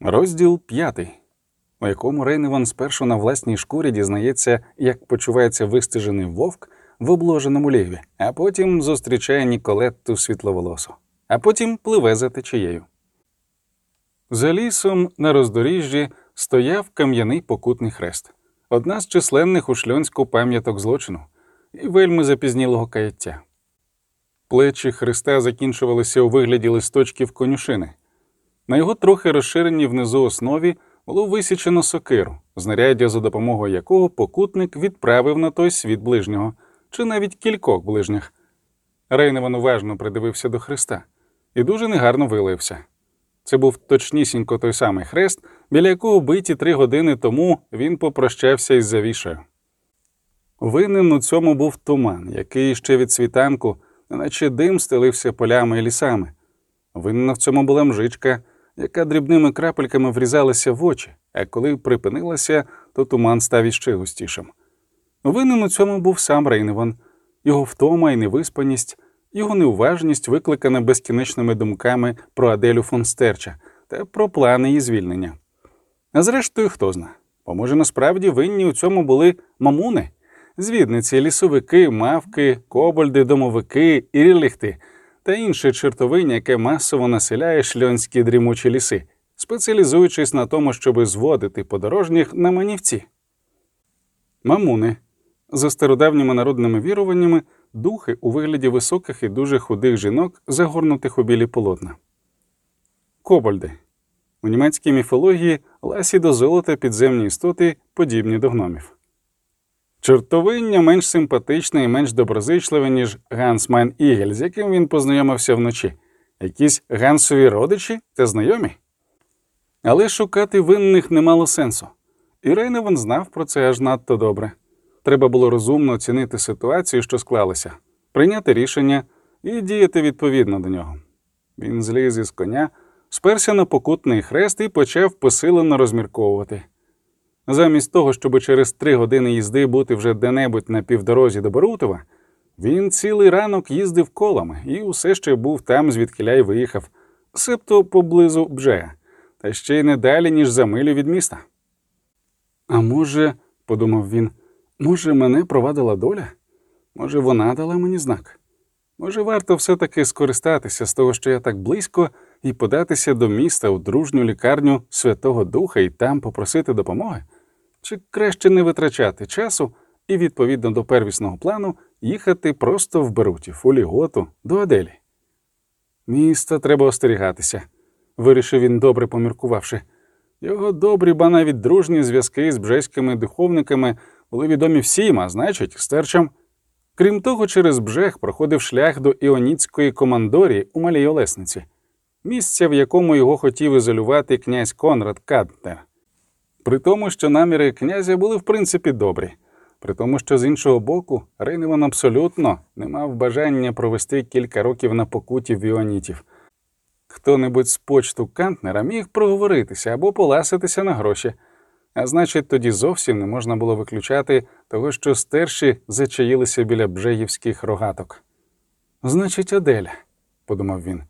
Розділ п'ятий, у якому Рейневан спершу на власній шкурі дізнається, як почувається вистежений вовк в обложеному ліві, а потім зустрічає Ніколетту світловолосу, а потім пливе за течією. За лісом на роздоріжжі стояв кам'яний покутний хрест, одна з численних у шльонську пам'яток злочину і вельми запізнілого каяття. Плечі хреста закінчувалися у вигляді листочків конюшини. На його трохи розширеній внизу основі було висічено сокиру, знаряддя, за допомогою якого покутник відправив на той світ ближнього, чи навіть кількох ближніх. Рейневан уважно придивився до хреста і дуже негарно вилився. Це був точнісінько той самий хрест, біля якого биті три години тому він попрощався із завішею. Винен у цьому був туман, який ще від світанку, наче дим стелився полями і лісами. Винна в цьому була мжичка, яка дрібними крапельками врізалася в очі, а коли припинилася, то туман став іще густішим. Винен у цьому був сам Рейневан, його втома і невиспаність, його неуважність, викликана безкінечними думками про Аделю фон Стерча та про плани її звільнення. А зрештою, хто зна, бо може насправді винні у цьому були мамуни, звідниці, лісовики, мавки, кобольди, домовики, іріліхти та інше чертовиння, яке масово населяє шльонські дрімучі ліси, спеціалізуючись на тому, щоби зводити подорожніх на манівці. Мамуни за стародавніми народними віруваннями духи у вигляді високих і дуже худих жінок, загорнутих у білі полотна. Кобольди у німецькій міфології ласі до золота підземні істоти, подібні до гномів. Чортовиння менш симпатичне і менш доброзичливе, ніж Ганс Майн Ігель, з яким він познайомився вночі, якісь гансові родичі та знайомі. Але шукати винних не мало сенсу. І Рейневан знав про це аж надто добре. Треба було розумно оцінити ситуацію, що склалася, прийняти рішення і діяти відповідно до нього. Він зліз із коня, сперся на покутний хрест і почав посилено розмірковувати. Замість того, щоб через три години їзди бути вже де-небудь на півдорозі до Барутова, він цілий ранок їздив колами і усе ще був там, звідкиля й виїхав, себто поблизу Бжега, та ще й не далі, ніж за милю від міста. А може, подумав він, може, мене провадила доля? Може, вона дала мені знак? Може, варто все-таки скористатися з того, що я так близько, і податися до міста у дружню лікарню Святого Духа і там попросити допомоги? Чи краще не витрачати часу і, відповідно до первісного плану, їхати просто в Берутів, у Ліготу, до Аделі? Міста треба остерігатися, вирішив він, добре поміркувавши. Його добрі, ба навіть дружні зв'язки з бжеськими духовниками були відомі всім, а значить, стерчам. Крім того, через Бжег проходив шлях до Іоніцької командорії у Малій Олесниці, місця, в якому його хотів ізолювати князь Конрад Каднер. При тому, що наміри князя були в принципі добрі, при тому, що з іншого боку, Рейневан абсолютно не мав бажання провести кілька років на покуті в Іонітів. Хто-небудь з почту Кантнера міг проговоритися або поласитися на гроші, а значить, тоді зовсім не можна було виключати того, що стерші зачаїлися біля бжеївських рогаток. Значить, Аделя, подумав він.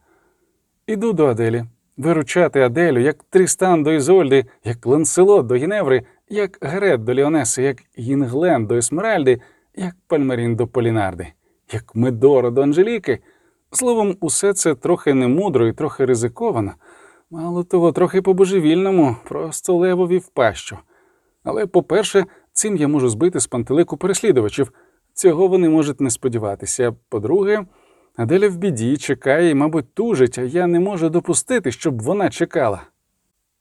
Іду до Аделі, виручати Аделю, як Трістан до Ізольди, як Ланселот до Гіневри, як Гарет до Ліонеси, як Гінглейн до Есмеральди, як Пальмерін до Полінарди, як Медоро до Анжеліки. Словом, усе це трохи немудро і трохи ризиковано, мало того, трохи по-божевільному, просто левові в пащу. Але, по-перше, цим я можу збити з пантелику переслідувачів. Цього вони можуть не сподіватися. По-друге, Аделя в біді чекає і, мабуть, тужить, а я не можу допустити, щоб вона чекала.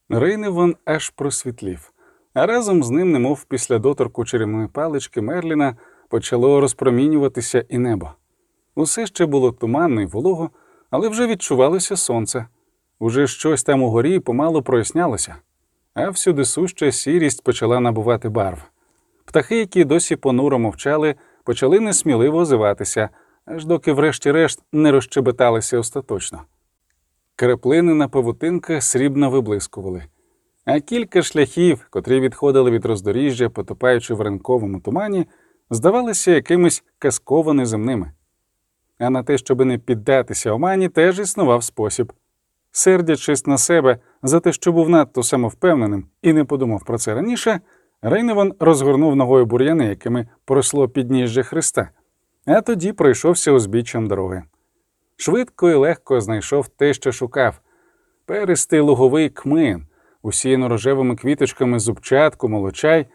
Рейневан аж просвітлів, а разом з ним, немов після доторку чарівної палички Мерліна, почало розпромінюватися і небо. Усе ще було туманно й волого, але вже відчувалося сонце. Уже щось там угорі помалу прояснялося, а всюди суща сірість почала набувати барв. Птахи, які досі понуро мовчали, почали несміливо озиватися, аж доки, врешті-решт, не розчебеталися остаточно. Краплини на павутинках срібно виблискували, а кілька шляхів, котрі відходили від роздоріжжя, потопаючи в ранковому тумані, здавалися якимись казково неземними. А на те, щоби не піддатися омані, теж існував спосіб. Сердячись на себе за те, що був надто самовпевненим і не подумав про це раніше, Рейневан розгорнув ногою бур'яни, якими пройшло підніжжя Христа, а тоді пройшовся узбіччям дороги. Швидко і легко знайшов те, що шукав перистий луговий кмин, усіяно рожевими квіточками зубчатку, молочай,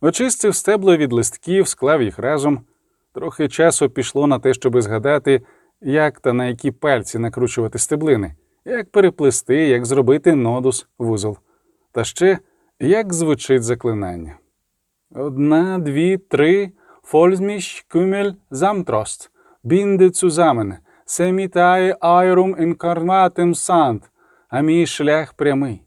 очистив стебло від листків, склав їх разом. Трохи часу пішло на те, щоби згадати, як та на які пальці накручувати стеблини, як переплести, як зробити нодус вузол. Та ще як звучить заклинання. Одна, дві, три, фользміш, кюмель, замтрост, бінде цузамен, семітає айрум інкарнатим сант, а мій шлях прямий.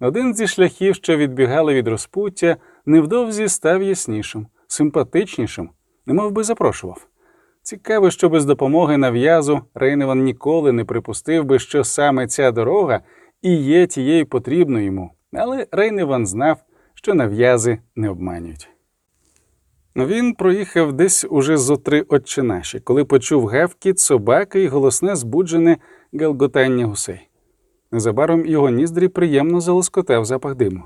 Один зі шляхів, що відбігали від розпуття, невдовзі став яснішим, симпатичнішим, немов би запрошував. Цікаво, що без допомоги нав'язу Рейневан ніколи не припустив би, що саме ця дорога і є тією потрібною йому, але Рейневан знав, що нав'язи не обманюють. Він проїхав десь уже зо три отче наші, коли почув гавкіт, собаки і голосне збуджене галготання гусей. Незабаром його ніздрі приємно залоскотав запах диму.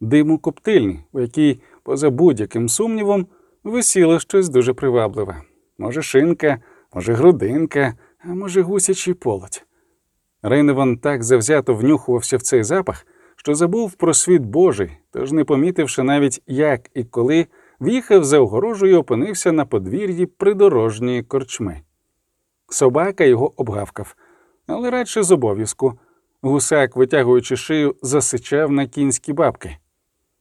Диму коптильні, у якій, поза будь-яким сумнівом, висіло щось дуже привабливе. Може, шинка, може, грудинка, а може, гусячий полоть. Рейневан так завзято внюхувався в цей запах, що забув про світ Божий, тож, не помітивши навіть, як і коли, в'їхав за огорожу і опинився на подвір'ї придорожньої корчми. Собака його обгавкав, але радше з обов'язку. Гусак, витягуючи шию, засичав на кінські бабки.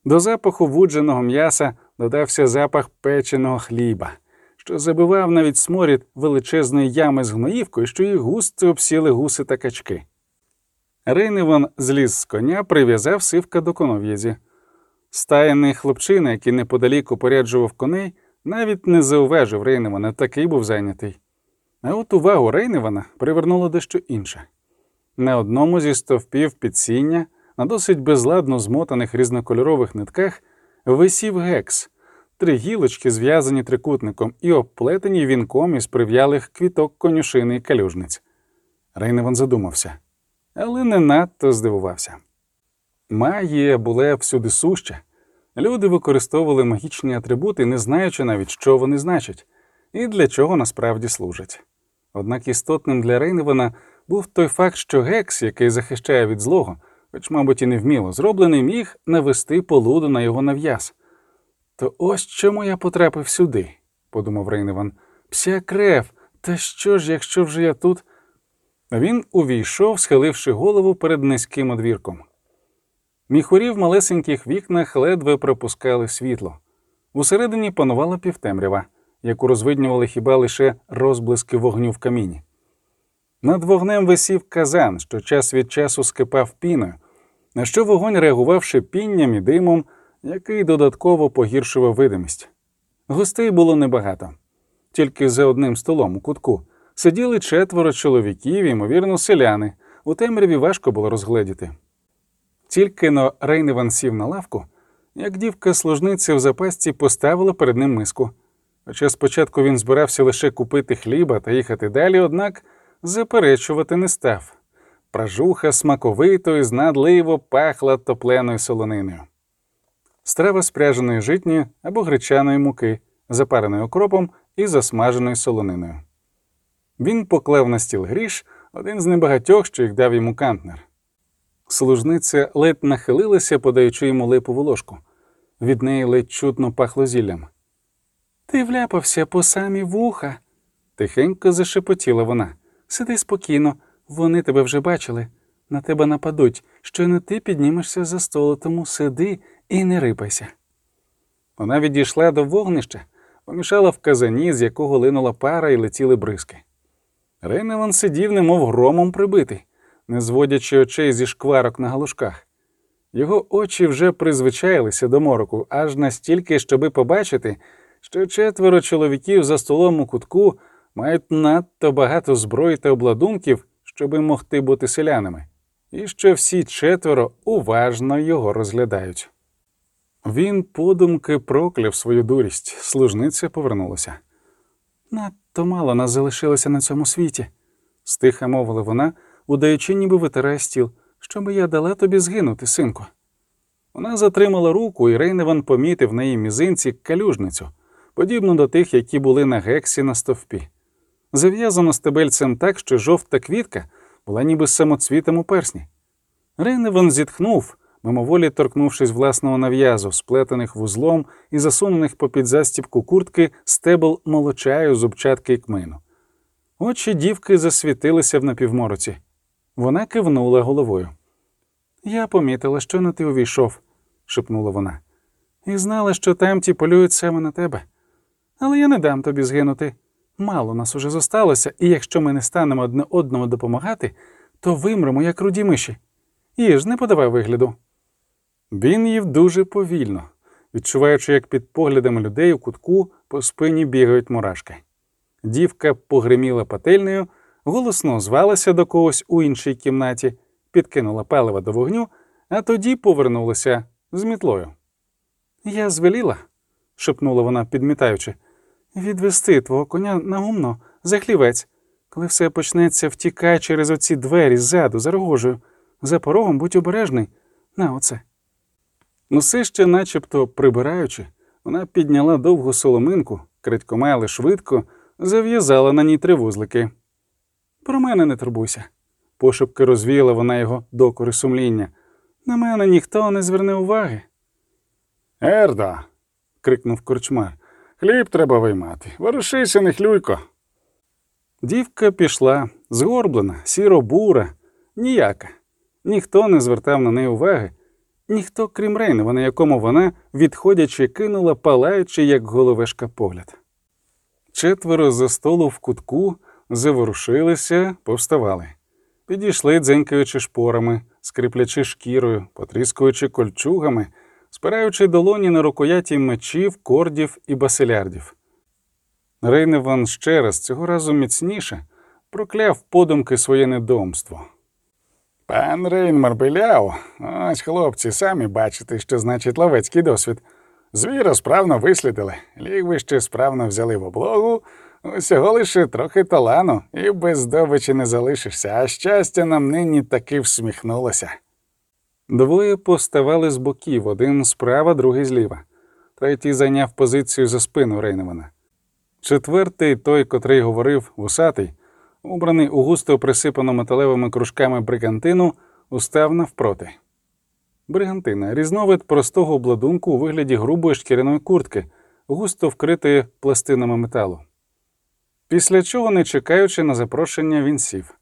До запаху вудженого м'яса додався запах печеного хліба, що забивав навіть сморід величезної ями з гноївкою, що їх густо обсіли гуси та качки. Рейневан зліз з коня, прив'язав сивка до конов'язі. Стаяний хлопчина, який неподалік упоряджував коней, навіть не зауважив Рейневана, такий був зайнятий. А от увагу Рейневана привернуло дещо інше. На одному зі стовпів підсіння, на досить безладно змотаних різнокольорових нитках, висів гекс, три гілочки, зв'язані трикутником і обплетені вінком із прив'ялих квіток конюшини і калюжниць. Рейневан задумався, але не надто здивувався. Магія була всюди суща. Люди використовували магічні атрибути, не знаючи навіть, що вони значать, і для чого насправді служать. Однак істотним для Рейневана був той факт, що гекс, який захищає від злого, хоч, мабуть, і невміло зроблений, міг навести полуду на його нав'яз. То ось чому я потрапив сюди, подумав Рейневан. Пся крев, та що ж, якщо вже я тут? Він увійшов, схиливши голову перед низьким одвірком. Міхурі в малесеньких вікнах ледве пропускали світло. Усередині панувала півтемрява, яку розвиднювали хіба лише розблиски вогню в каміні. Над вогнем висів казан, що час від часу скипав піною, на що вогонь реагував шипінням і димом, який додатково погіршував видимість. Гостей було небагато, тільки за одним столом у кутку сиділи четверо чоловіків, ймовірно, селяни. У темряві важко було розгледіти. Тільки но Рейневан сів на лавку, як дівка служниця в запасці поставила перед ним миску. Хоча спочатку він збирався лише купити хліба та їхати далі, однак заперечувати не став. Пражуха смаковито і знадливо пахла топленою солониною. Страва спряженої житньої або гречаної муки, запареною окропом і засмаженою солониною. Він поклав на стіл гріш один з небагатьох, що їх дав йому кантнер. Служниця ледь нахилилася, подаючи йому липову ложку. Від неї ледь чутно пахло зіллям. Ти вляпався по самі вуха, тихенько зашепотіла вона. Сиди спокійно, вони тебе вже бачили. На тебе нападуть, щойно ти піднімешся за столу, тому сиди і не рипайся. Вона відійшла до вогнища, помішала в казані, з якого линула пара і летіли бризки. Рейневан сидів, немов громом прибитий, не зводячи очей зі шкварок на галушках. Його очі вже призвичаїлися до мороку, аж настільки, щоби побачити, що четверо чоловіків за столом у кутку мають надто багато зброї та обладунків, щоби могти бути селянами, і що всі четверо уважно його розглядають. Він подумки прокляв свою дурість, служниця повернулася. Надто мало нас залишилося на цьому світі, стиха мовила вона, удаючи, ніби витирає стіл, щоби я дала тобі згинути, синку. Вона затримала руку, і Рейневан помітив в неї мізинці калюжницю, подібну до тих, які були на гексі на стовпі. Зав'язано стебельцем так, що жовта квітка була ніби самоцвітом у персні. Рейневан зітхнув, мимоволі торкнувшись власного нав'язу, сплетених вузлом і засунених попід застібку куртки стебл молочаю зубчатки й кмину. Очі дівки засвітилися в напівмороці. Вона кивнула головою. Я помітила, що на ти увійшов, шепнула вона, і знала, що темті полюють саме на тебе. Але я не дам тобі згинути. Мало нас уже зосталося, і якщо ми не станемо одне одному допомагати, то вимремо, як руді миші. Їж, не подавай вигляду. Він їв дуже повільно, відчуваючи, як під поглядами людей у кутку по спині бігають мурашки. Дівка погриміла пательнею, голосно звалася до когось у іншій кімнаті, підкинула палива до вогню, а тоді повернулася з мітлою. Я звеліла, шепнула вона, підмітаючи, відвести твого коня на гумно за хлівець. Коли все почнеться, втікай через оці двері ззаду, за рогожею. За порогом будь обережний. На оце. Усе ще, начебто прибираючи, вона підняла довгу соломинку, крадькома, але швидко, зав'язала на ній три вузлики. Про мене не турбуйся. Пошепки розвіяла вона його докори сумління. На мене ніхто не зверне уваги. Ерда. крикнув корчмар. Хліб треба виймати. Ворушися, не хлюйко. Дівка пішла, згорблена, сіро-бура, ніяка. Ніхто не звертав на неї уваги, ніхто, крім Рейнева, на якому вона, відходячи, кинула, палаючи, як головешка погляд. Четверо за столу в кутку заворушилися, повставали. Підійшли, дзенькаючи шпорами, скріплячи шкірою, потріскуючи кольчугами, спираючи долоні на рукояті мечів, кордів і басилярдів. Рейневан ще раз, цього разу міцніше, прокляв подумки своє недомство. Пан Рейнмар Беляу, ось хлопці, самі бачите, що значить ловецький досвід. Звіра справно вислідили, лігвище справно взяли в облогу, усього лише трохи талану, і без здобичі не залишишся, а щастя нам нині таки всміхнулося. Двоє поставали з боків, один справа, другий зліва. Третій зайняв позицію за спину Рейневана. Четвертий, той, котрий говорив, вусатий, убраний у густо присипану металевими кружками бригантину, устав навпроти. Бригантина різновид простого обладунку у вигляді грубої шкіряної куртки, густо вкритої пластинами металу. Після чого, не чекаючи на запрошення, він сів.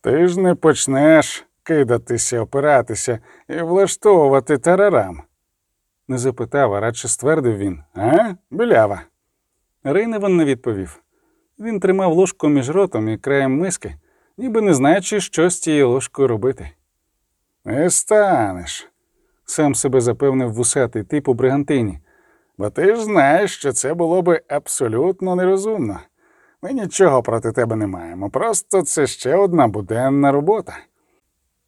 Ти ж не почнеш кидатися, опиратися і влаштовувати тарарам. Не запитав, а радше ствердив він. А, білява? Рейневан не відповів. Він тримав ложку між ротом і краєм миски, ніби не знаючи, що з тією ложкою робити. Не станеш, Сам себе запевнив вусатий тип у бригантині. бо ти ж знаєш, що це було би абсолютно нерозумно. Ми нічого проти тебе не маємо, просто це ще одна буденна робота.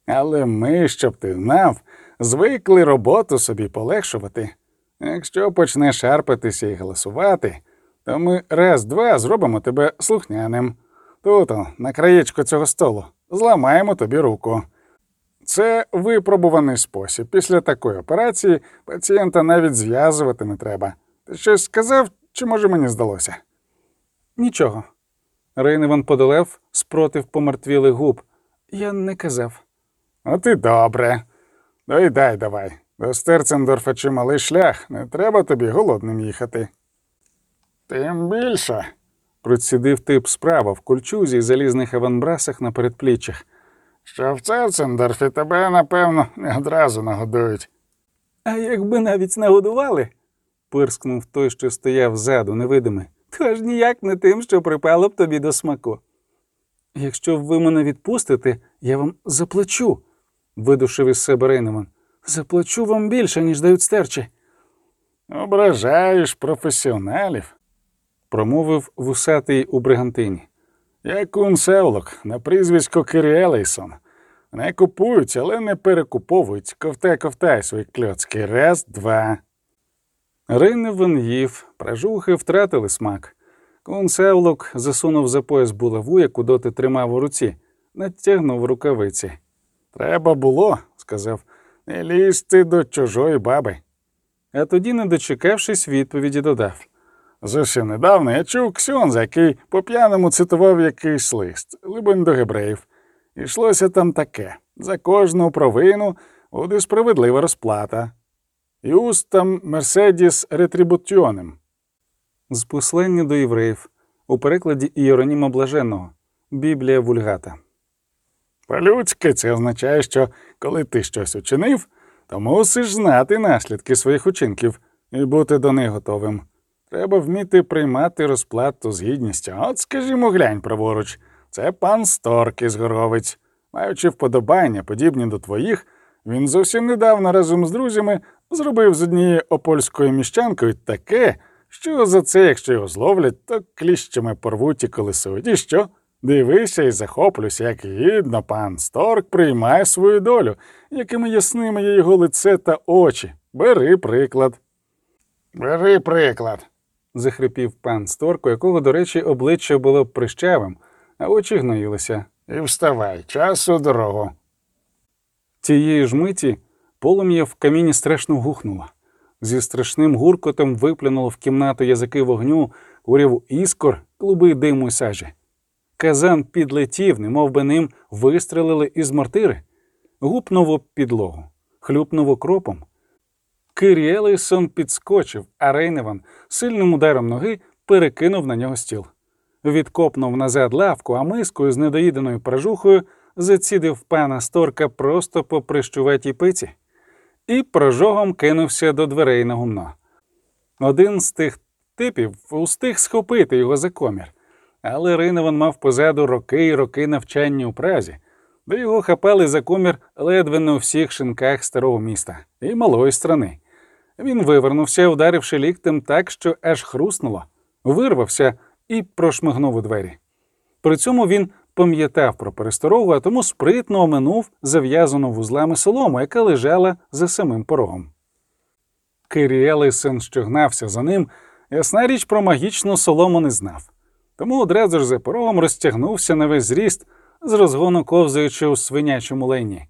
Але ми, щоб ти знав, звикли роботу собі полегшувати. Якщо почнеш шарпатися і голосувати, то ми раз-два зробимо тебе слухняним. Тут, на краєчку цього столу, зламаємо тобі руку. Це випробуваний спосіб. Після такої операції пацієнта навіть зв'язувати не треба. Ти щось сказав, чи може мені здалося? Нічого. Рейневан подолев спротив помертвілих губ. Я не казав. От і добре. Доїдай давай. До Стерцендорфа чималий шлях, не треба тобі голодним їхати. Тим більше. Процідив тип справа в кольчузі й залізних аванбрасах на передпліччях. Що в Церцендорфі тебе, напевно, не одразу нагодують. А якби навіть нагодували, пирскнув той, що стояв ззаду, невидимий, то аж ніяк не тим, що припало б тобі до смаку. Якщо ви мене відпустите, я вам заплачу, видушив із себе Рейнеман. Заплачу вам більше, ніж дають стерчі, Ображаєш професіоналів. промовив вусатий у бригантині. Я Кун Севлок на прізвисько Кирі Елейсон. Не купують, але не перекуповують. Ковтай, ковтай свої кльоцки. Раз, два. Рейневан їв, пражухи втратили смак. Кун Севлок засунув за пояс булаву, яку доти тримав у руці, натягнув рукавиці. Треба було, сказав, не лізти до чужої баби. А тоді, не дочекавшись, відповіді додав. Зовсім недавно я чув Ксьонза, який по п'яному цитував якийсь лист, либонь до гебреїв. Ішлося там таке: за кожну провину буде справедлива розплата. Юстам Мерседіс ретрибутіонем. З послання до євреїв у перекладі Іероніма Блаженного Біблія Вульгата. По-людськи це означає, що коли ти щось учинив, то мусиш знати наслідки своїх учинків і бути до них готовим. Треба вміти приймати розплату з гідністю. От, скажімо, глянь праворуч, це пан Сторк із Горговиць. Маючи вподобання, подібні до твоїх, він зовсім недавно разом з друзями зробив з однією опольською міщанкою таке, що за це, якщо його зловлять, то кліщами порвуть і колесують. І що? Дивися і захоплюйся, як гідно пан Сторк приймає свою долю, якими ясними є його лице та очі. Бери приклад. Бери приклад. захрипів пан Сторк, у якого, до речі, обличчя було прищавим, а очі гноїлися. І вставай, час у дорогу. Тієї ж миті полум'я в каміні страшно гухнуло. Зі страшним гуркотом виплюнуло в кімнату язики вогню, куряву іскор, клуби диму сажі. Казан підлетів, немов би ним вистрелили із мортири, гупнув об підлогу, хлюпнув окропом. Киріелейсон підскочив, а Рейневан сильним ударом ноги перекинув на нього стіл. Відкопнув назад лавку, а мискою з недоїденою прожухою зацідив пана Сторка просто по прищуватій пиці і прожогом кинувся до дверей на гумно. Один з тих типів устиг схопити його за комір, але Рейневан мав позаду роки й роки навчання у празі, де його хапали за комір ледве у всіх шинках старого міста і малої страни. Він вивернувся, вдаривши ліктем так, що аж хруснуло, вирвався і прошмигнув у двері. При цьому він пам'ятав про пересторогу, а тому спритно оминув зав'язану вузлами солому, яка лежала за самим порогом. Киріелисен, що гнався за ним, ясна річ про магічну солому не знав. Тому одразу ж за порогом розтягнувся на весь зріст, з розгону ковзаючи у свинячому лайні.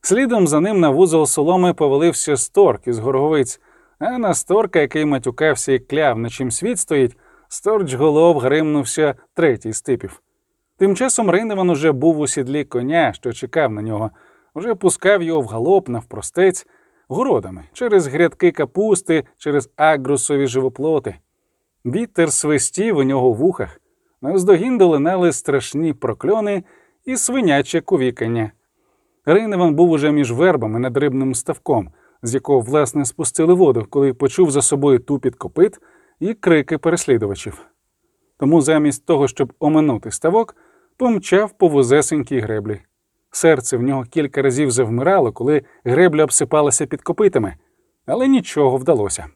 Слідом за ним на вузол соломи повалився сторк із горговиць, а на сторка, який матюкався і кляв, на чим світ стоїть, сторч голов гримнувся третій з. Тим часом Рейневан уже був у сідлі коня, що чекав на нього, уже пускав його в галоп навпростець городами, через грядки капусти, через агрусові живоплоти. Вітер свистів у нього в вухах, навздогін долинали страшні прокльони і свиняче кувікання. Рейневан був уже між вербами над рибним ставком, з якого, власне, спустили воду, коли почув за собою тупіт копит і крики переслідувачів. Тому замість того, щоб оминути ставок, помчав по вузесенькій греблі. Серце в нього кілька разів завмирало, коли гребля обсипалася під копитами, але нічого вдалося.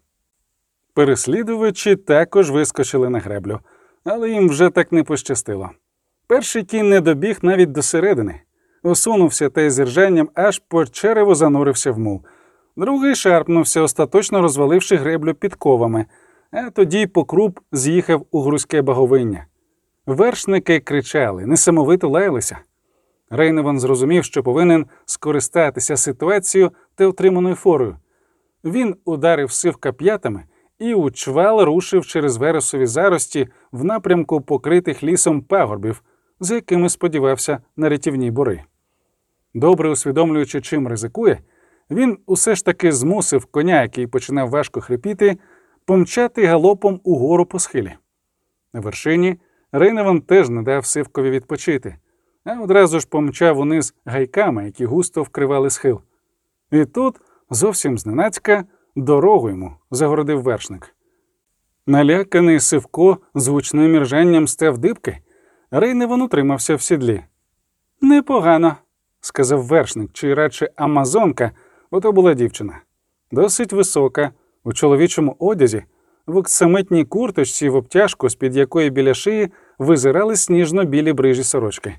Переслідувачі також вискочили на греблю, але їм вже так не пощастило. Перший кінь не добіг навіть до середини, осунувся та із ржанням аж по черево занурився в мул. Другий шарпнувся, остаточно розваливши греблю підковами, а тоді по круп з'їхав у грузьке баговиння. Вершники кричали, несамовито лаялися. Рейневан зрозумів, що повинен скористатися ситуацією та отриманою форою. Він ударив сивка п'ятами і у чвал рушив через вересові зарості в напрямку покритих лісом пагорбів, за якими сподівався на рятівні бори. Добре усвідомлюючи, чим ризикує, він усе ж таки змусив коня, який починав важко хрипіти, помчати галопом угору по схилі. На вершині Рейневан теж не дав сивкові відпочити, а одразу ж помчав униз гайками, які густо вкривали схил. І тут, зовсім зненацька, дорогу йому загородив вершник. Наляканий Сивко з гучним іржанням став дибки, Рейневан утримався в сідлі. Непогано, сказав вершник, чи радше Амазонка, бо то була дівчина. Досить висока, у чоловічому одязі, в оксамитній курточці в обтяжку, з-під якої біля шиї визирали сніжно-білі брижі сорочки.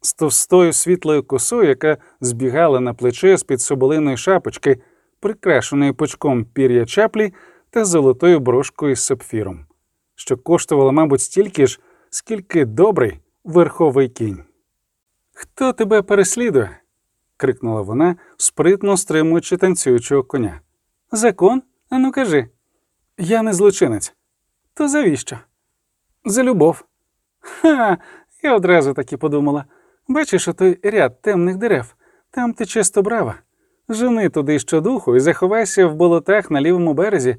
З товстою світлою косою, яка збігала на плече з-під соболиної шапочки, прикрашеної пучком пір'я чаплі та золотою брошкою з сапфіром, що коштувала, мабуть, стільки ж, скільки добрий верховий кінь. Хто тебе переслідує? крикнула вона, спритно стримуючи танцюючого коня. Закон? Ану кажи. Я не злочинець. То завіщо? За любов. Ха, я одразу так і подумала. Бачиш отой ряд темних дерев, там ти чисто брава. Жени туди щодуху і заховайся в болотах на лівому березі,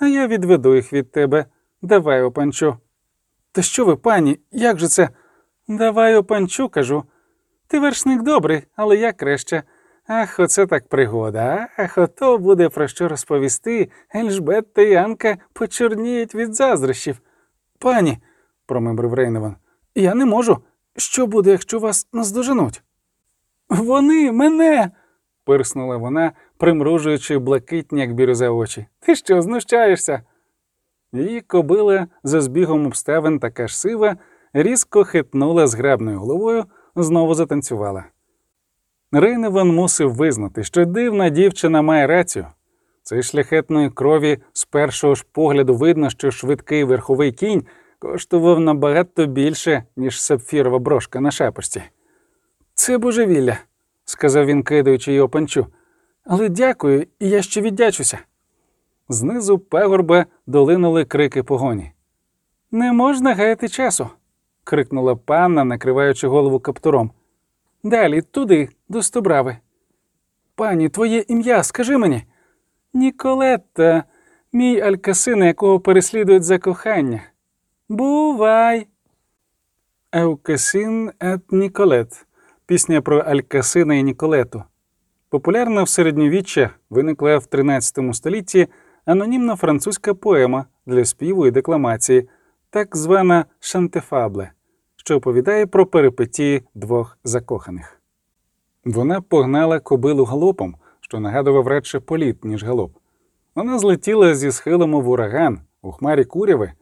а я відведу їх від тебе. Давай опанчу. Та що ви, пані, як же це? Давай опанчу, кажу. Ти вершник добрий, але я краще. Ах, оце так пригода. Ах, ото буде про що розповісти. Ельжбет і Анка почорніють від заздрощів. Пані, промимрив Рейневан, я не можу. Що буде, якщо вас наздоженуть? Вони мене. пирснула вона, примружуючи блакитні, як бірюза очі. Ти що, знущаєшся? Її кобила за збігом обставин така ж сива, різко хитнула зграбною головою, знову затанцювала. Рейневан мусив визнати, що дивна дівчина має рацію. Цей шляхетної крові з першого ж погляду видно, що швидкий верховий кінь коштував набагато більше, ніж сапфірова брошка на шапочці. Це божевілля, сказав він, кидаючи її опанчу. Але дякую, і я ще віддячуся. Знизу пагорба долинули крики погоні. Не можна гаяти часу. крикнула панна, накриваючи голову каптуром. Далі, туди, до Стобрави. Пані, твоє ім'я, скажи мені. Ніколетта, мій алькасин, якого переслідують за кохання. Бувай. Еукасин ет Ніколет. Пісня про Алькасина і Ніколету. Популярна в середньовіччя виникла в 13 столітті анонімна французька поема для співу і декламації, так звана Шантефабле, що оповідає про перипетії двох закоханих. Вона погнала кобилу галопом, що нагадував радше політ, ніж галоп. Вона злетіла зі схилом в ураган у хмарі куряви,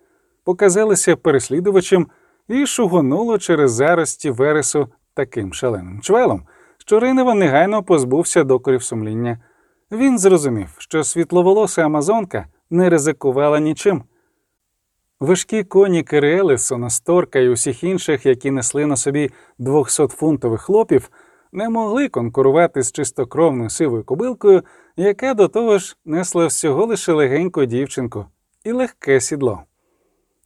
показалася переслідувачем і шугонула через зарості вересу таким шаленим чвелом, що Ринева негайно позбувся докорів сумління. Він зрозумів, що світловолоса Амазонка не ризикувала нічим. Важкі коні Кириели, Сонасторка і усіх інших, які несли на собі 200-фунтових хлопів, не могли конкурувати з чистокровною сивою кобилкою, яка до того ж несла всього лише легеньку дівчинку і легке сідло.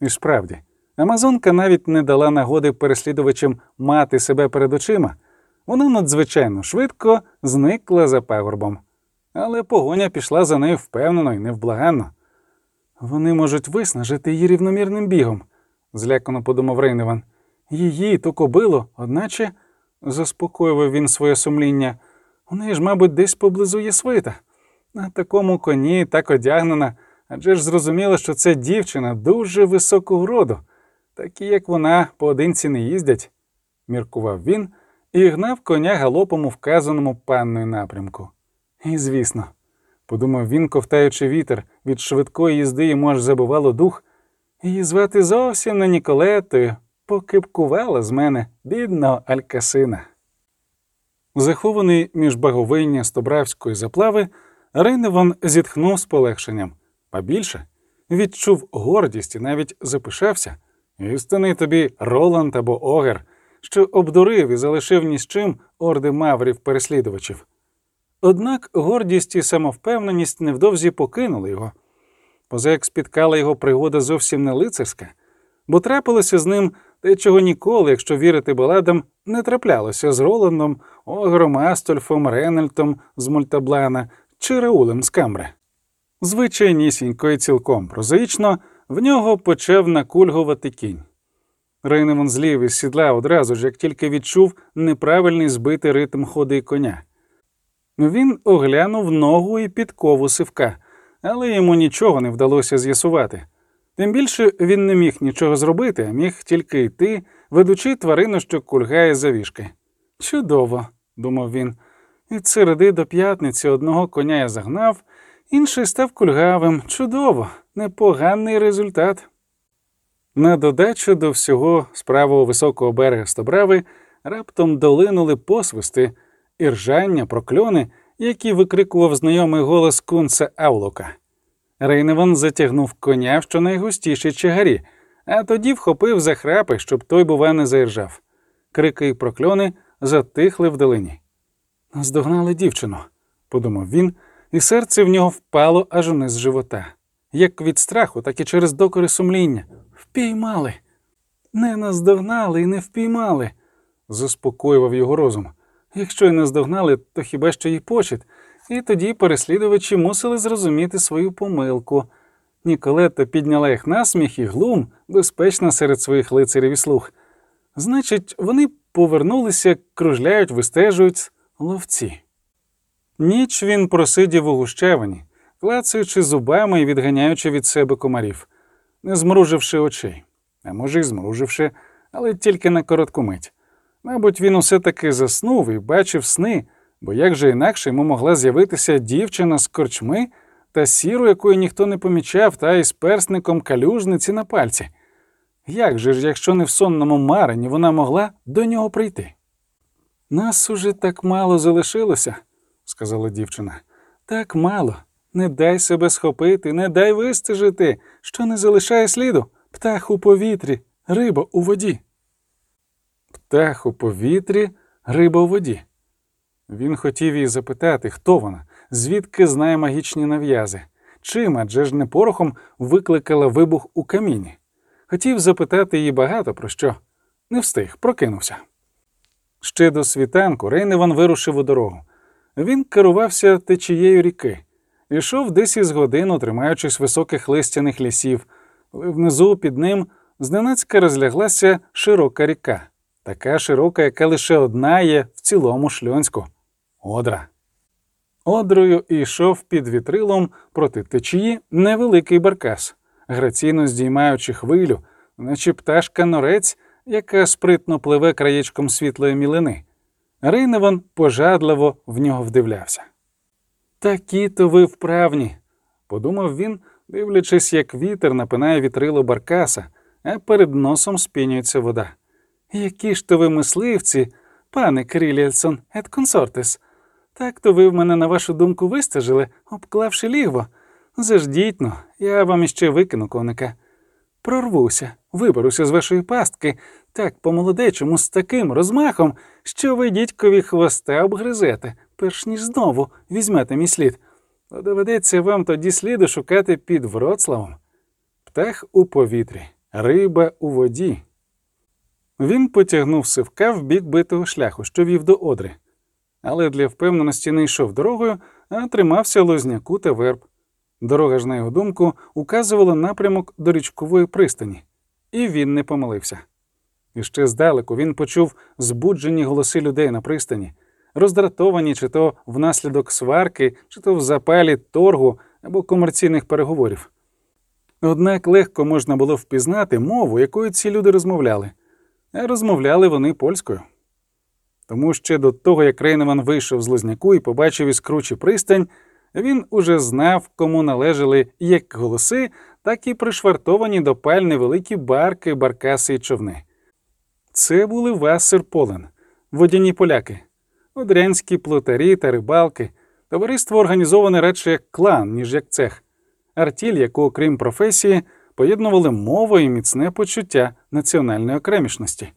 І справді, Амазонка навіть не дала нагоди переслідувачам мати себе перед очима. Вона надзвичайно швидко зникла за пагорбом. Але погоня пішла за нею впевнено і невблаганно. Вони можуть виснажити її рівномірним бігом, злякано подумав Рейневан. Її ту кобилу, одначе, заспокоював він своє сумління, у неї ж, мабуть, десь поблизу є свита. На такому коні так одягнена, адже ж зрозуміло, що це дівчина дуже високого роду, такі, як вона, поодинці не їздять, міркував він і гнав коня галопом у вказаному панною напрямку. І звісно, подумав він, ковтаючи вітер, від швидкої їзди йому аж забувало дух, її звати зовсім не Ніколетою, покипкувала з мене бідного Алькасина. Захований між баговиння Стобравської заплави, Рейневан зітхнув з полегшенням, а більше відчув гордість і навіть запишався. Істинний тобі Роланд або Огер, що обдурив і залишив ні з чим орди маврів переслідувачів. Однак гордість і самовпевненість невдовзі покинули його. Поза як спіткала його пригода зовсім не лицарська, бо трапилося з ним те, чого ніколи, якщо вірити баладам, не траплялося з Роландом, Огром, Астольфом, Ренальтом з Мультаблана чи Раулем з Камбри. Звичайнісінько і цілком прозаїчно в нього почав накульгувати кінь. Рейнемон злів із сідла одразу ж, як тільки відчув неправильний збитий ритм ходи коня. Він оглянув ногу і підкову сивка, але йому нічого не вдалося з'ясувати. Тим більше він не міг нічого зробити, а міг тільки йти, ведучи тварину, що кульгає за вішки. Чудово, думав він. Від середи до п'ятниці одного коня я загнав, інший став кульгавим. Чудово, непоганий результат. На додачу до всього з високого берега Стобрави раптом долинули посвисти, іржання, прокльони, які викрикував знайомий голос кунца Аулока. Рейневан затягнув коня в щонайгустішій чагарі, а тоді вхопив за храпи, щоб той, бува, не заіржав. Крики й прокльони затихли вдалині. Наздогнали дівчину, подумав він, і серце в нього впало аж униз живота. Як від страху, так і через докори сумління. Впіймали. Не наздогнали і не впіймали, заспокоював його розум. Якщо й наздогнали, то хіба що й почет, і тоді переслідувачі мусили зрозуміти свою помилку. Ніколета підняла їх насміх і глум, безпечно серед своїх лицарів і слуг. Значить, вони повернулися, кружляють, вистежують ловці. Ніч він просидів у гущавині, клацаючи зубами і відганяючи від себе комарів, не змруживши очей, а може, й змруживши, але тільки на коротку мить. Мабуть, він усе таки заснув і бачив сни, бо як же інакше йому могла з'явитися дівчина з корчми та сіру, якої ніхто не помічав, та із персником калюжниці на пальці. Як же ж, якщо не в сонному марені вона могла до нього прийти? Нас уже так мало залишилося, сказала дівчина. Так мало. Не дай себе схопити, не дай вистежити, що не залишає сліду. Птах у повітрі, риба у воді. Птах у повітрі, риба у воді. Він хотів її запитати, хто вона, звідки знає магічні нав'язи, чим адже ж не порохом викликала вибух у каміні. Хотів запитати її багато про що. Не встиг, прокинувся. Ще до світанку Рейневан вирушив у дорогу. Він керувався течією ріки, ішов десь із годину, тримаючись високих листяних лісів, внизу під ним зненацька розляглася широка ріка, така широка, яка лише одна є в цілому шльонську Одра. Одрою йшов під вітрилом проти течії невеликий баркас, граційно здіймаючи хвилю, наче пташка норець, яка спритно пливе краєчком світлої мілини. Рейневан пожадливо в нього вдивлявся. Такі то ви вправні, подумав він, дивлячись, як вітер напинає вітрило баркаса, а перед носом спінюється вода. Які ж то ви мисливці, пане Кріліельсон, ет консортес. Так то ви в мене, на вашу думку, вистежили, обклавши лігво. Заждіть-но, я вам іще викину коника. Прорвуся, виберуся з вашої пастки, так по-молодечому, з таким розмахом, що ви дідькові хвоста обгризете, перш ніж знову візьмете мій слід. То доведеться вам тоді сліду шукати під Вроцлавом. Птах у повітрі, риба у воді. Він потягнув сивка в бік битого шляху, що вів до одри, але для впевненості не йшов дорогою, а тримався лозняку та верб. Дорога ж, на його думку, указувала напрямок до річкової пристані, і він не помилився. І ще здалеку він почув збуджені голоси людей на пристані, роздратовані чи то внаслідок сварки, чи то в запалі торгу або комерційних переговорів. Однак легко можна було впізнати мову, якою ці люди розмовляли, а розмовляли вони польською. Тому ще до того, як Рейнеман вийшов з Лозняку і побачив іскручі пристань, він уже знав, кому належали як голоси, так і пришвартовані до паль невеликі барки, баркаси і човни. Це були Вассер Полен, водяні поляки, одрянські плотарі та рибалки, товариство організоване радше як клан, ніж як цех, артіль, яку, окрім професії, поєднували мову і міцне почуття національної окремішності.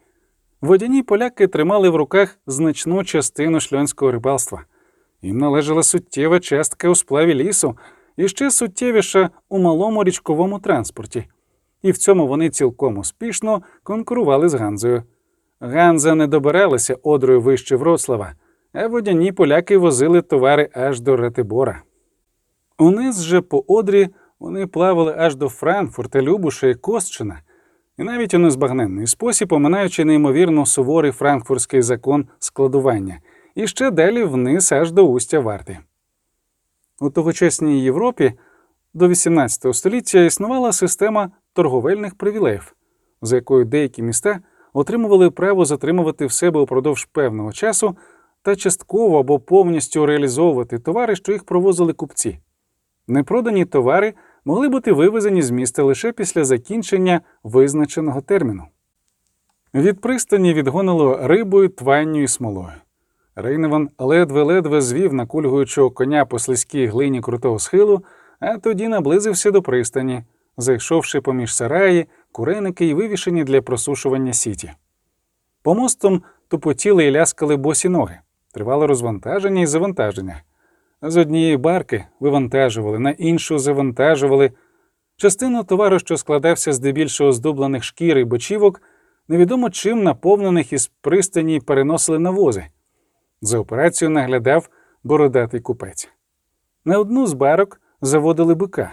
Водяні поляки тримали в руках значну частину шльонського рибалства. Їм належала суттєва частка у сплаві лісу і ще суттєвіша у малому річковому транспорті. І в цьому вони цілком успішно конкурували з Ганзою. Ганза не добиралася одрою вище Вроцлава, а водяні поляки возили товари аж до Ратибора. Униз же по одрі вони плавали аж до Франкфурта, Любуша і Костчина, і навіть у незбагненний спосіб, оминаючи неймовірно суворий франкфуртський закон складування, і ще далі вниз аж до устя варти. У тогочасній Європі до XVIII століття існувала система торговельних привілеїв, за якою деякі міста отримували право затримувати в себе упродовж певного часу та частково або повністю реалізовувати товари, що їх провозили купці. Непродані товари могли бути вивезені з міста лише після закінчення визначеного терміну. Від пристані відгонило рибою, тванню і смолою. Рейневан ледве-ледве звів накульгуючого коня по слизькій глині крутого схилу, а тоді наблизився до пристані, зайшовши поміж сараї, куреники й вивішені для просушування сіті. Помостом тупотіли і ляскали босі ноги. Тривало розвантаження і завантаження. З однієї барки вивантажували, на іншу завантажували. Частину товару, що складався здебільшого з дублених шкір і бочівок, невідомо чим наповнених із пристані переносили на вози. За операцію наглядав бородатий купець. На одну з барок заводили бика.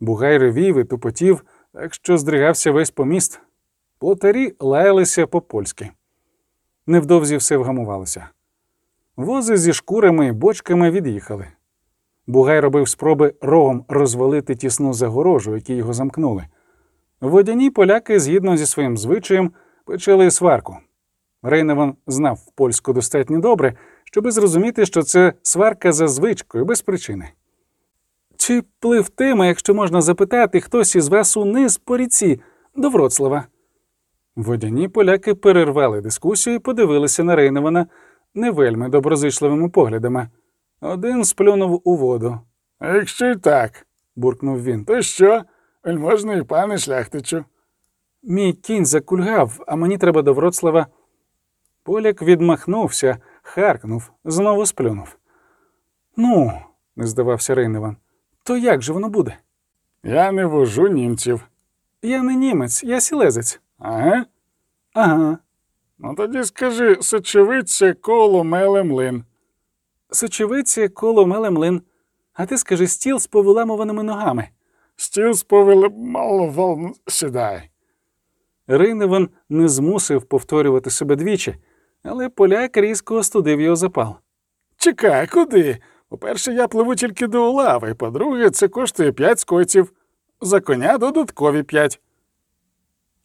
Бугай ревів і тупотів, так що здригався весь поміст. Плотарі лаялися по-польськи. Невдовзі все вгамувалося. Вози зі шкурами і бочками від'їхали. Бугай робив спроби рогом розвалити тісну загорожу, які його замкнули. Водяні поляки, згідно зі своїм звичаєм, почали сварку. Рейневан знав польську достатньо добре, щоби зрозуміти, що це сварка за звичкою, без причини. Чи пливтиме, якщо можна запитати, хтось із вас униз по ріці до Вроцлава? Водяні поляки перервали дискусію і подивилися на Рейневана не вельми доброзичливими поглядами. Один сплюнув у воду. А якщо й так, буркнув він. то що, вельможний пане шляхтичу? Мій кінь закульгав, а мені треба до Вроцлава. Поляк відмахнувся, харкнув, знову сплюнув. Ну, не здавався Рейневан, то як же воно буде? Я не вожу німців. Я не німець, я сілезець. Ага. Ага. Ну тоді скажи сочевиця коло меле млин. Сочевиці, коло меле млин. А ти скажи стіл з повиламуваними ногами. Стіл сповели мало сідай. Рейневан не змусив повторювати себе двічі, але поляк різко остудив його запал. Чекай, куди? По-перше, я пливу тільки до Улави, по-друге, це коштує п'ять скойців. За коня додаткові п'ять.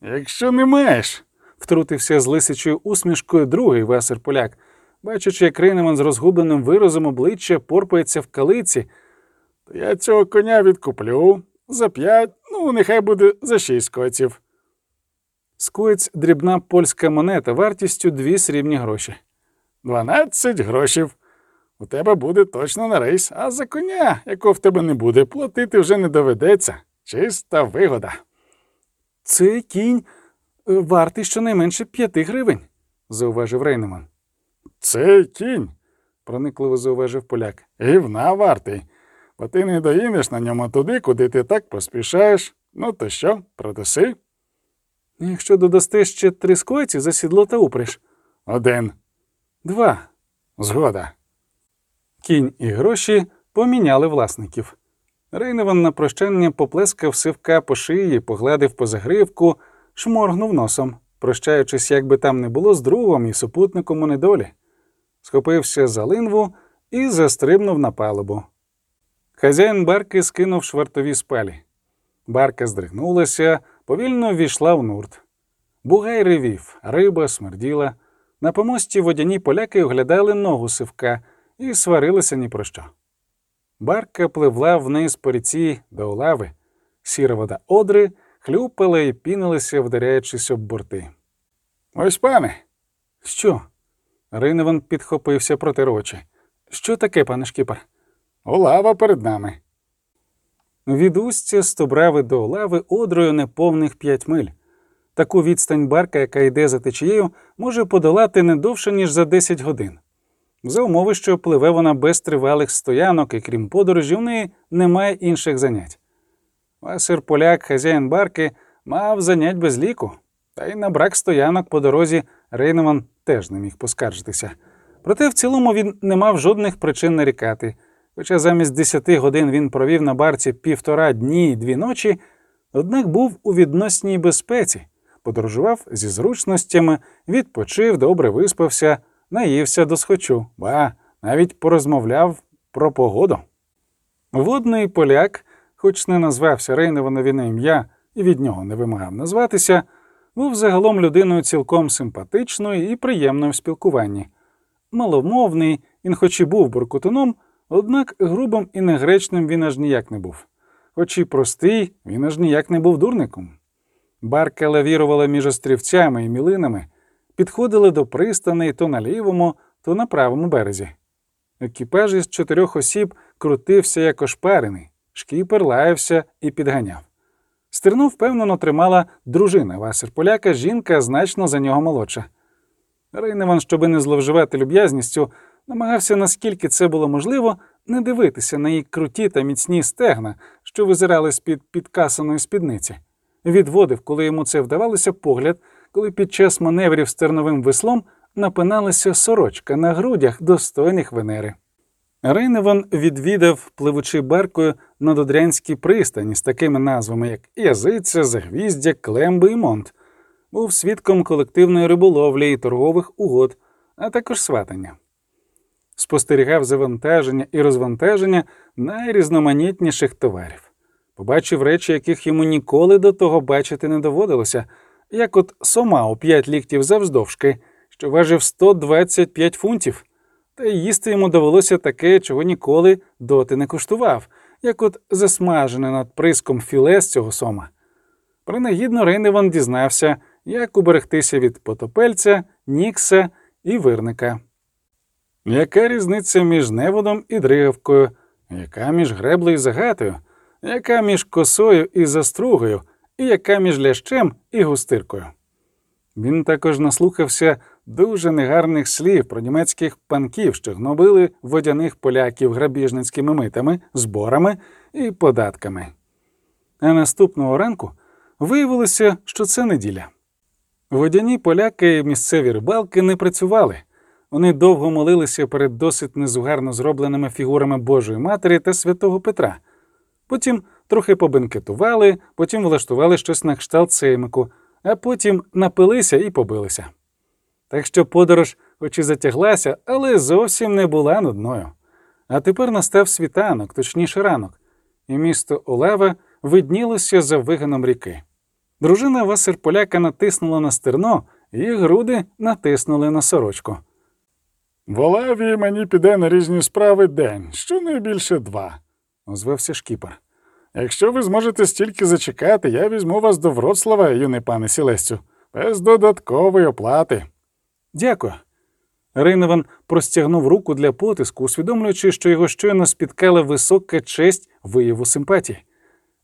Якщо не маєш, Втрутився з лисичою усмішкою другий весер поляк, бачачи, як Рейневан з розгубленим виразом обличчя порпається в калиці, то я цього коня відкуплю за п'ять, ну, нехай буде за шість скойців. Скоєць дрібна польська монета вартістю дві срібні гроші. Дванадцять грошів. У тебе буде точно на рейс, а за коня, якого в тебе не буде, платити вже не доведеться. Чиста вигода. Цей кінь е, вартий щонайменше п'яти гривень, зауважив Рейнеман. Цей кінь Проникливо зауважив поляк. гівна вартий, бо ти не доїдеш на ньому туди, куди ти так поспішаєш. Ну то що, продаси? Якщо додасте ще три скойці за сідло та упряж. Один. Два. Згода. Кінь і гроші поміняли власників. Рейневан на прощання поплескав сивка по шиї, погладив по загривку, шморгнув носом, прощаючись, як би там не було, з другом і супутником у недолі. Схопився за линву і застрибнув на палубу. Хазяїн барки скинув швартові спалі. Барка здригнулася, повільно ввійшла в нурт. Бугай ревів, риба смерділа. На помості водяні поляки оглядали ногу сивка і сварилися ні про що. Барка пливла вниз по ріці до лави. Сіра вода одри хлюпала і пінилася, вдаряючись об борти. Ось пане. Що? Риневан підхопився проти очі. Що таке, пане шкіпер? Улава перед нами. Від устя Стобрави до лави одрою неповних п'ять миль. Таку відстань барка, яка йде за течією, може подолати не довше, ніж за 10 годин. За умови, що пливе вона без тривалих стоянок, і крім подорожі, в неї немає інших занять. Васир поляк, хазяїн барки, мав занять без ліку, та й на брак стоянок по дорозі Рейневан теж не міг поскаржитися. Проте в цілому він не мав жодних причин нарікати. Хоча замість десяти годин він провів на барці півтора дні й дві ночі, однак був у відносній безпеці, подорожував зі зручностями, відпочив, добре виспався, наївся до схочу, ба навіть порозмовляв про погоду. Водний поляк, хоч не назвався Рейневанові на ім'я і від нього не вимагав назватися, був загалом людиною цілком симпатичною і приємною в спілкуванні. Маломовний, він хоч і був буркутуном, однак грубим і негречним він аж ніяк не був. Хоч і простий, він аж ніяк не був дурником. Барка лавірувала між острівцями і мілинами, підходили до пристаней то на лівому, то на правому березі. Екіпаж із чотирьох осіб крутився як ошпарений, шкіпер лаявся і підганяв. Стерну впевнено тримала дружина Васир Поляка, жінка значно за нього молодша. Рейневан, щоби не зловживати люб'язністю, намагався, наскільки це було можливо, не дивитися на її круті та міцні стегна, що визирали з-під підкасаної спідниці. Відводив, коли йому це вдавалося, погляд, коли під час маневрів з терновим веслом напиналася сорочка на грудях достойних Венери. Рейневан відвідав, пливучи баркою на Додрянській пристані з такими назвами, як Язиця, Загвіздя, Клемби і Монт. Був свідком колективної риболовлі і торгових угод, а також сватання. Спостерігав завантаження і розвантаження найрізноманітніших товарів. Побачив речі, яких йому ніколи до того бачити не доводилося, як от сома у п'ять ліктів завздовжки, що важив 125 фунтів. Та їсти йому довелося таке, чого ніколи доти не куштував, як от засмажене над приском філе з цього сома. Принагідно Рейневан дізнався, як уберегтися від потопельця, нікса і вирника. Яка різниця між неводом і дригавкою, яка між греблею і загатою, яка між косою і застругою, і яка між лящем і густиркою? Він також наслухався дуже негарних слів про німецьких панків, що гнобили водяних поляків грабіжницькими митами, зборами і податками. А наступного ранку виявилося, що це неділя. Водяні поляки і місцеві рибалки не працювали. Вони довго молилися перед досить незугарно зробленими фігурами Божої Матері та святого Петра. Потім трохи побенкетували, потім влаштували щось на кшталт сеймику, а потім напилися і побилися. Так що подорож, хоч і затяглася, але зовсім не була нудною. А тепер настав світанок, точніше ранок, і місто Олева виднілося за виганом ріки. Дружина Василь Поляка натиснула на стерно, і груди натиснули на сорочку. В Олеві мені піде на різні справи день, щонайбільше два. Озвався шкіпер. Якщо ви зможете стільки зачекати, я візьму вас до Вроцлава, юний пане Сілестю, без додаткової оплати. Дякую. Рейневан простягнув руку для потиску, усвідомлюючи, що його щойно спіткала висока честь вияву симпатії.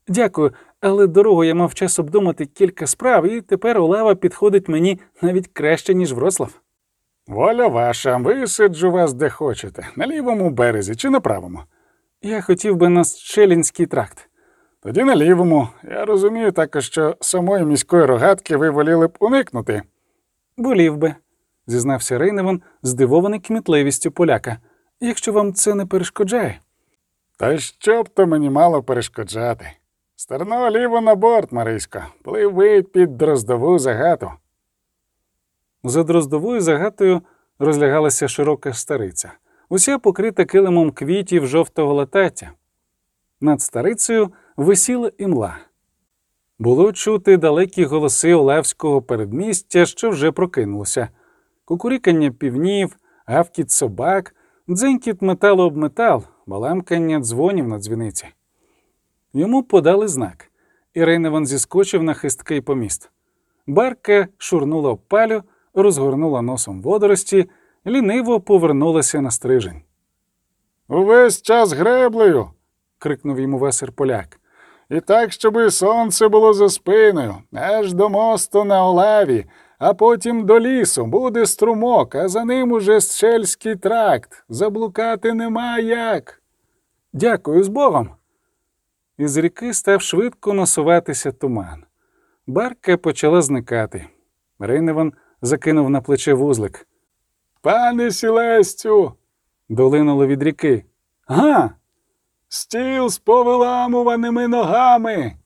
Дякую, але дорогу я мав час обдумати кілька справ, і тепер Олева підходить мені навіть краще, ніж Вроцлав. Воля ваша, висаджу вас де хочете, на лівому березі чи на правому. Я хотів би на Щелінський тракт. Тоді на лівому. Я розумію також, що самої міської рогатки ви воліли б уникнути. Болів би, зізнався Рейневан, здивований кмітливістю поляка, якщо вам це не перешкоджає. Та що б то мені мало перешкоджати? Стерно ліво на борт, Марисько, пливи під дроздову загату. За дроздовою загатою розлягалася широка стариця, уся покрита килимом квітів жовтого латаття. Над старицею висіла імла. Було чути далекі голоси Олевського передмістя, що вже прокинулося, кукурікання півнів, гавкіт собак, дзенькіт металу об метал, баламкання дзвонів на дзвіниці. Йому подали знак, і Рейневан зіскочив на хисткий поміст. Барка шурнула об палю, розгорнула носом водорості, ліниво повернулася на стрижень. Увесь час греблею. крикнув йому весер поляк. І так, щоби сонце було за спиною, аж до мосту на Олаві, а потім до лісу буде струмок, а за ним уже Щельський тракт. Заблукати нема як. Дякую з Богом. Із ріки став швидко насуватися туман. Барка почала зникати. Рейневан закинув на плече вузлик. Пане Сілестю, Долинуло від ріки. Га! стіл з повиламуваними ногами.